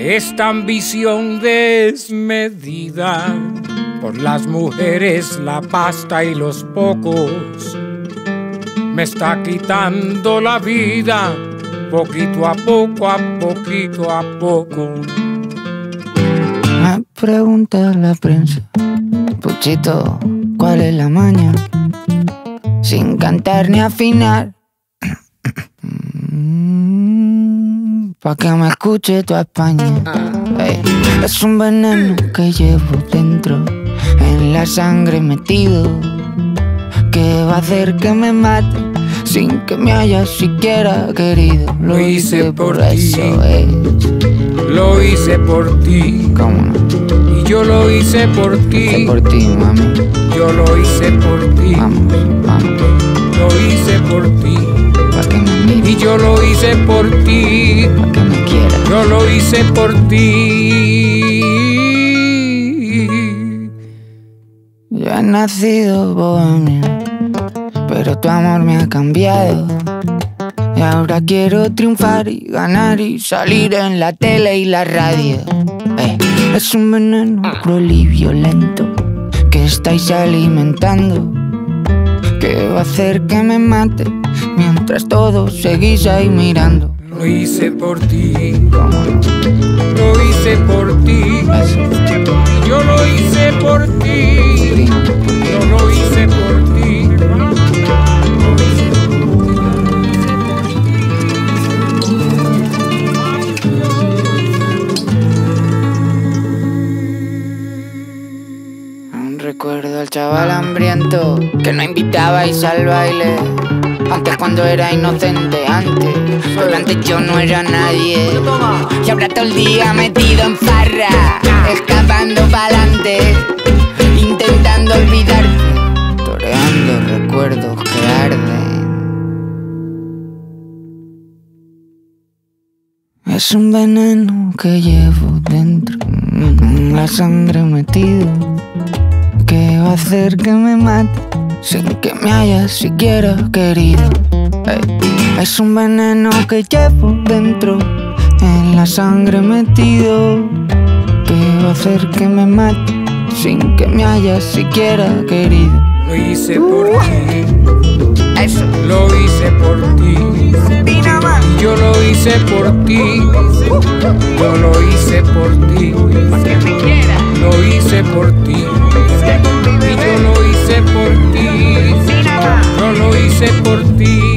esta ambición desmedida por las mujeres, la pasta y los pocos me está quitando la vida poquito a poco, a poquito a poco. Me pregunta la prensa, Puchito, ¿cuál es la maña? Sin cantar ni afinar. Pa' que me escuche tu España. es un veneno que llevo dentro, en la sangre metido, que va a hacer que me mate sin que me haya siquiera querido. Lo, hice, por, eso es. Lo hice por ti. ¿Cómo no? Y yo lo hice por ti. por ti, mami. Yo lo hice por ti. Vamos, vamos. Lo hice por ti. Por ti. Que me quiera. Yo lo hice por ti. Yo he nacido bohemio, pero tu amor me ha cambiado. Y ahora quiero triunfar y ganar y salir en la tele y la radio. Eh, es un veneno cruel y violento que estáis alimentando, que va a hacer que me mate mientras todos seguís ahí mirando. Lo hice por ti. Lo hice por ti. Yo lo hice por ti. Yo lo hice por ti. Aún recuerdo al chaval hambriento que no invitabais al baile. Antes cuando era inocente, antes. Pero antes yo no era nadie. Y ahora todo el día metido en farra, escapando pa'lante, intentando olvidar, toreando recuerdos que arden. Es un veneno que llevo dentro, en la sangre metido, que va a hacer que me mate sin que me hayas siquiera querido. Es un veneno que llevo dentro, en la sangre metido, que va a hacer que me mate sin que me hayas siquiera querido. Lo hice por ti. Eso, Lo hice por ti. Y yo lo hice por ti. Yo lo hice por ti. que me quiera. Lo hice por ti lo hice por ti.